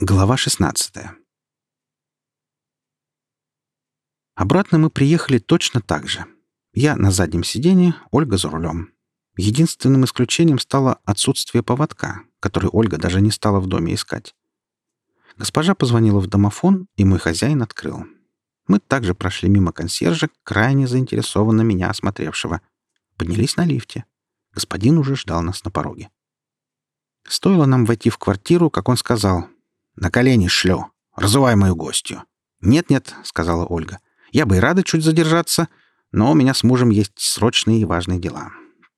Глава 16 Обратно мы приехали точно так же. Я на заднем сиденье, Ольга за рулем. Единственным исключением стало отсутствие поводка, который Ольга даже не стала в доме искать. Госпожа позвонила в домофон, и мой хозяин открыл. Мы также прошли мимо консьержа, крайне заинтересованно меня осмотревшего. Поднялись на лифте. Господин уже ждал нас на пороге. Стоило нам войти в квартиру, как он сказал. «На колени шлю. Разувай мою гостью». «Нет-нет», — сказала Ольга. «Я бы и рада чуть задержаться, но у меня с мужем есть срочные и важные дела».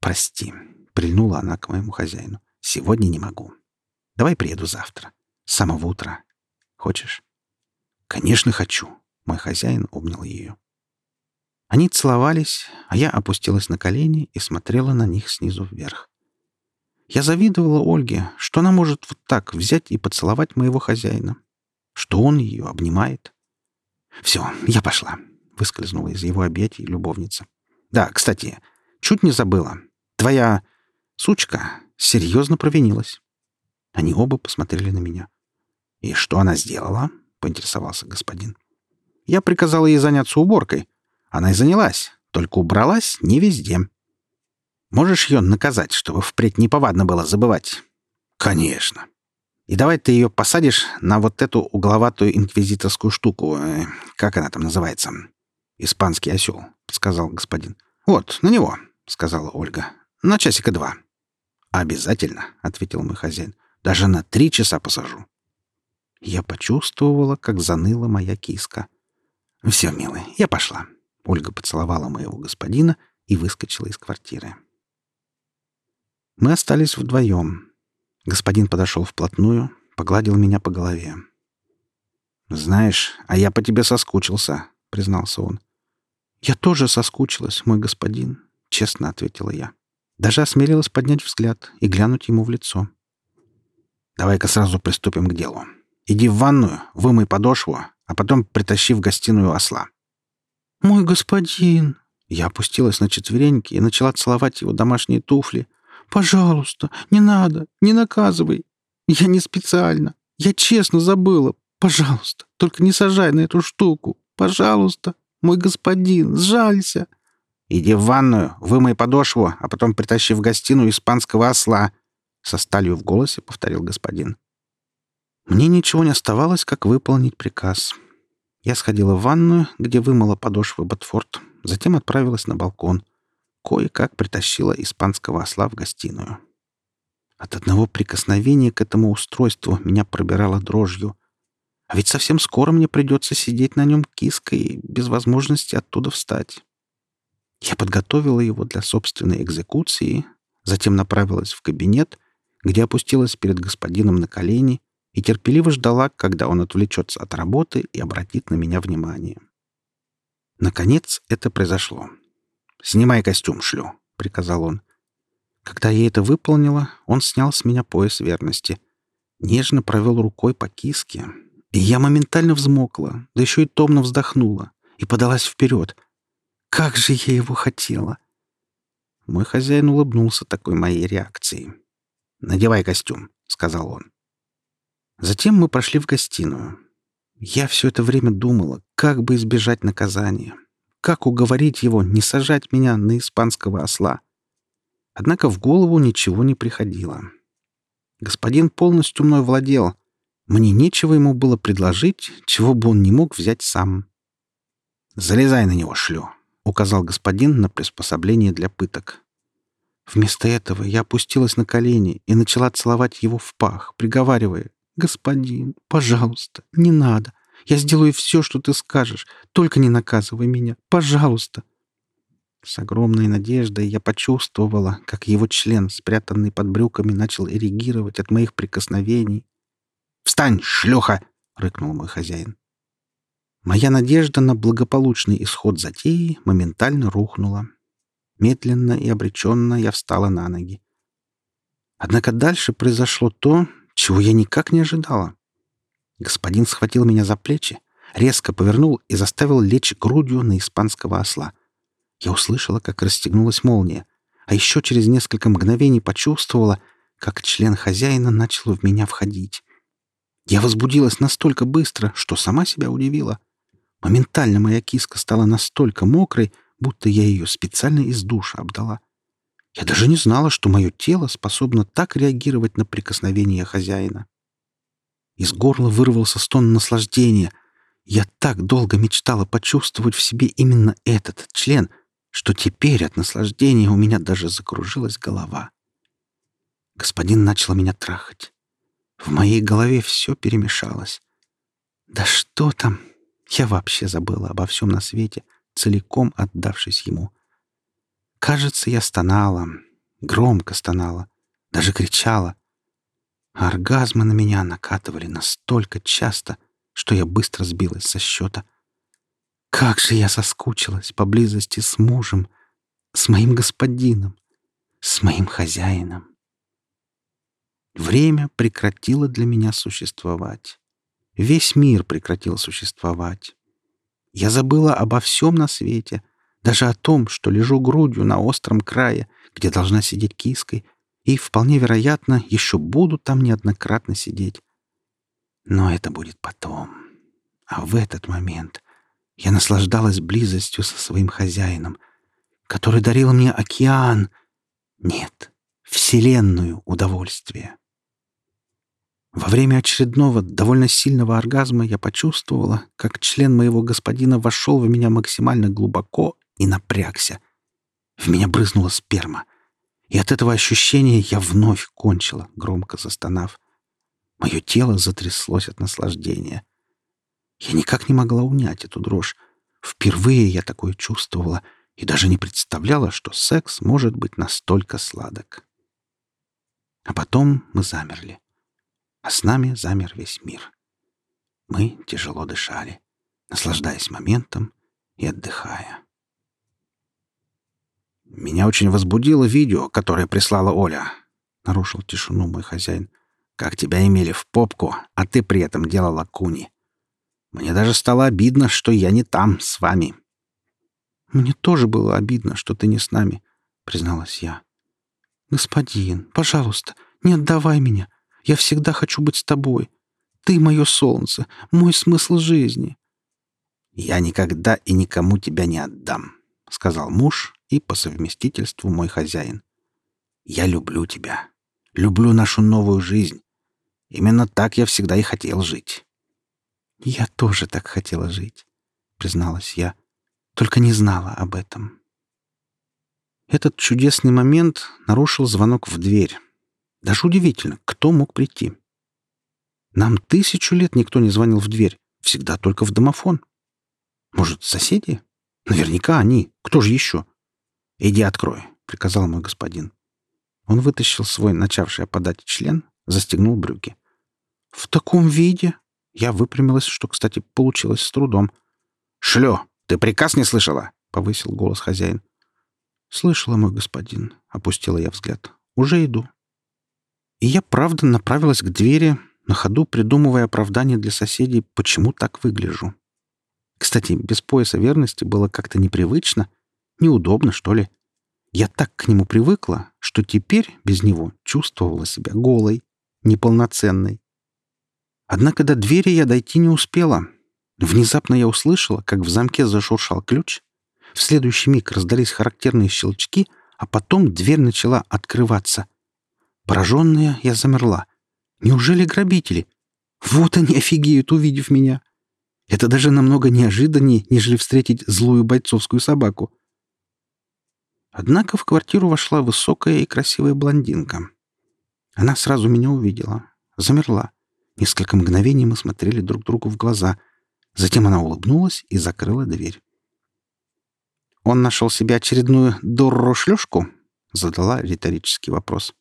«Прости», — прильнула она к моему хозяину. «Сегодня не могу. Давай приеду завтра. С самого утра. Хочешь?» «Конечно хочу», — мой хозяин обнял ее. Они целовались, а я опустилась на колени и смотрела на них снизу вверх. Я завидовала Ольге, что она может вот так взять и поцеловать моего хозяина, что он ее обнимает. «Все, я пошла», — выскользнула из его объятий любовница. «Да, кстати, чуть не забыла. Твоя сучка серьезно провинилась». Они оба посмотрели на меня. «И что она сделала?» — поинтересовался господин. «Я приказала ей заняться уборкой. Она и занялась, только убралась не везде». Можешь ее наказать, чтобы впредь неповадно было забывать? Конечно. И давай ты ее посадишь на вот эту угловатую инквизиторскую штуку. Э, как она там называется? Испанский осел, сказал господин. Вот, на него, сказала Ольга. На часика два. Обязательно, ответил мой хозяин. Даже на три часа посажу. Я почувствовала, как заныла моя киска. «Все, милый, я пошла». Ольга поцеловала моего господина и выскочила из квартиры. Мы остались вдвоем. Господин подошел вплотную, погладил меня по голове. «Знаешь, а я по тебе соскучился», — признался он. «Я тоже соскучилась, мой господин», — честно ответила я. Даже осмелилась поднять взгляд и глянуть ему в лицо. «Давай-ка сразу приступим к делу. Иди в ванную, вымой подошву, а потом притащи в гостиную осла». «Мой господин!» Я опустилась на четвереньки и начала целовать его домашние туфли — Пожалуйста, не надо, не наказывай. Я не специально. Я честно забыла. Пожалуйста, только не сажай на эту штуку. Пожалуйста, мой господин, сжалься. Иди в ванную, вымой подошву, а потом притащи в гостиную испанского осла. Со сталью в голосе повторил господин. Мне ничего не оставалось, как выполнить приказ. Я сходила в ванную, где вымыла подошвы Ботфорд, затем отправилась на балкон кое-как притащила испанского осла в гостиную. От одного прикосновения к этому устройству меня пробирало дрожью. А ведь совсем скоро мне придется сидеть на нем киской, без возможности оттуда встать. Я подготовила его для собственной экзекуции, затем направилась в кабинет, где опустилась перед господином на колени и терпеливо ждала, когда он отвлечется от работы и обратит на меня внимание. Наконец это произошло. «Снимай костюм, шлю», — приказал он. Когда я это выполнила, он снял с меня пояс верности. Нежно провел рукой по киске. И я моментально взмокла, да еще и томно вздохнула, и подалась вперед. Как же я его хотела! Мой хозяин улыбнулся такой моей реакцией. «Надевай костюм», — сказал он. Затем мы прошли в гостиную. Я все это время думала, как бы избежать наказания. Как уговорить его не сажать меня на испанского осла? Однако в голову ничего не приходило. Господин полностью мной владел. Мне нечего ему было предложить, чего бы он не мог взять сам. «Залезай на него, шлю», — указал господин на приспособление для пыток. Вместо этого я опустилась на колени и начала целовать его в пах, приговаривая, «Господин, пожалуйста, не надо. Я сделаю все, что ты скажешь. Только не наказывай меня. Пожалуйста. С огромной надеждой я почувствовала, как его член, спрятанный под брюками, начал эрегировать от моих прикосновений. «Встань, шлюха!» — рыкнул мой хозяин. Моя надежда на благополучный исход затеи моментально рухнула. Медленно и обреченно я встала на ноги. Однако дальше произошло то, чего я никак не ожидала. Господин схватил меня за плечи, резко повернул и заставил лечь грудью на испанского осла. Я услышала, как расстегнулась молния, а еще через несколько мгновений почувствовала, как член хозяина начал в меня входить. Я возбудилась настолько быстро, что сама себя удивила. Моментально моя киска стала настолько мокрой, будто я ее специально из душа обдала. Я даже не знала, что мое тело способно так реагировать на прикосновение хозяина. Из горла вырвался стон наслаждения. Я так долго мечтала почувствовать в себе именно этот член, что теперь от наслаждения у меня даже закружилась голова. Господин начал меня трахать. В моей голове все перемешалось. Да что там? Я вообще забыла обо всем на свете, целиком отдавшись ему. Кажется, я стонала, громко стонала, даже кричала. Оргазмы на меня накатывали настолько часто, что я быстро сбилась со счета. Как же я соскучилась по близости с мужем, с моим господином, с моим хозяином. Время прекратило для меня существовать. Весь мир прекратил существовать. Я забыла обо всем на свете, даже о том, что лежу грудью на остром крае, где должна сидеть киской, и, вполне вероятно, еще буду там неоднократно сидеть. Но это будет потом. А в этот момент я наслаждалась близостью со своим хозяином, который дарил мне океан. Нет, вселенную удовольствия. Во время очередного довольно сильного оргазма я почувствовала, как член моего господина вошел в меня максимально глубоко и напрягся. В меня брызнула сперма. И от этого ощущения я вновь кончила, громко застонав. Мое тело затряслось от наслаждения. Я никак не могла унять эту дрожь. Впервые я такое чувствовала и даже не представляла, что секс может быть настолько сладок. А потом мы замерли а с нами замер весь мир. Мы тяжело дышали, наслаждаясь моментом и отдыхая. «Меня очень возбудило видео, которое прислала Оля», — нарушил тишину мой хозяин. «Как тебя имели в попку, а ты при этом делала куни. Мне даже стало обидно, что я не там, с вами». «Мне тоже было обидно, что ты не с нами», — призналась я. «Господин, пожалуйста, не отдавай меня. Я всегда хочу быть с тобой. Ты — мое солнце, мой смысл жизни». «Я никогда и никому тебя не отдам», — сказал муж и по совместительству мой хозяин. «Я люблю тебя. Люблю нашу новую жизнь. Именно так я всегда и хотел жить». «Я тоже так хотела жить», — призналась я, только не знала об этом. Этот чудесный момент нарушил звонок в дверь. Даже удивительно, кто мог прийти. Нам тысячу лет никто не звонил в дверь, всегда только в домофон. Может, соседи? Наверняка они. Кто же еще? «Иди открой», — приказал мой господин. Он вытащил свой начавший опадать член, застегнул брюки. «В таком виде?» Я выпрямилась, что, кстати, получилось с трудом. «Шлё, ты приказ не слышала?» — повысил голос хозяин. «Слышала, мой господин», — опустила я взгляд. «Уже иду». И я правда направилась к двери, на ходу придумывая оправдание для соседей, почему так выгляжу. Кстати, без пояса верности было как-то непривычно, неудобно, что ли. Я так к нему привыкла, что теперь без него чувствовала себя голой, неполноценной. Однако до двери я дойти не успела. Внезапно я услышала, как в замке зашуршал ключ. В следующий миг раздались характерные щелчки, а потом дверь начала открываться — Пораженная, я замерла. Неужели грабители? Вот они офигеют, увидев меня. Это даже намного неожиданнее, нежели встретить злую бойцовскую собаку. Однако в квартиру вошла высокая и красивая блондинка. Она сразу меня увидела. Замерла. Несколько мгновений мы смотрели друг другу в глаза. Затем она улыбнулась и закрыла дверь. «Он нашел себе очередную дуррошлюшку?» — задала риторический вопрос.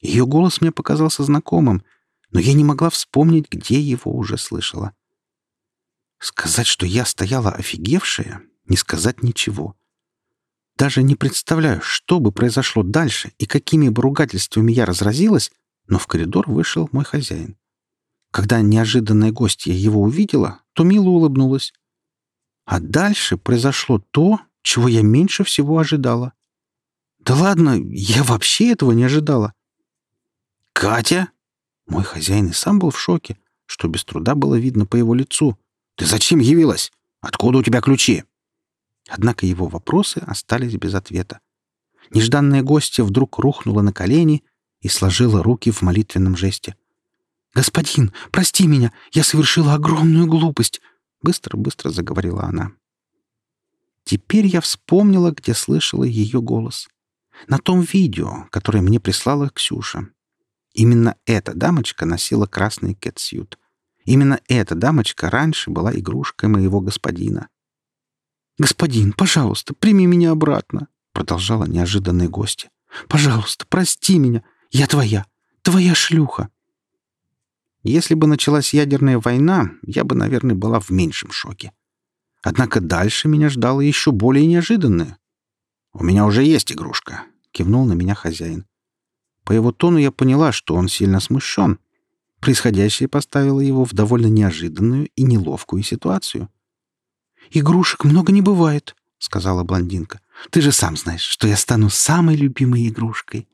Ее голос мне показался знакомым, но я не могла вспомнить, где его уже слышала. Сказать, что я стояла офигевшая, не сказать ничего. Даже не представляю, что бы произошло дальше и какими бы ругательствами я разразилась, но в коридор вышел мой хозяин. Когда неожиданная гостья его увидела, то мило улыбнулась. А дальше произошло то, чего я меньше всего ожидала. Да ладно, я вообще этого не ожидала. «Катя?» Мой хозяин и сам был в шоке. что без труда было видно по его лицу. «Ты зачем явилась? Откуда у тебя ключи?» Однако его вопросы остались без ответа. Нежданная гостья вдруг рухнула на колени и сложила руки в молитвенном жесте. «Господин, прости меня, я совершила огромную глупость!» Быстро-быстро заговорила она. Теперь я вспомнила, где слышала ее голос. На том видео, которое мне прислала Ксюша. Именно эта дамочка носила красный кетсьют. Именно эта дамочка раньше была игрушкой моего господина. «Господин, пожалуйста, прими меня обратно», — продолжала неожиданная гостья. «Пожалуйста, прости меня. Я твоя, твоя шлюха». Если бы началась ядерная война, я бы, наверное, была в меньшем шоке. Однако дальше меня ждало еще более неожиданное. «У меня уже есть игрушка», — кивнул на меня хозяин. По его тону я поняла, что он сильно смущен. Происходящее поставило его в довольно неожиданную и неловкую ситуацию. «Игрушек много не бывает», — сказала блондинка. «Ты же сам знаешь, что я стану самой любимой игрушкой».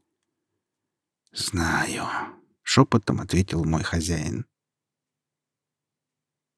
«Знаю», — шепотом ответил мой хозяин.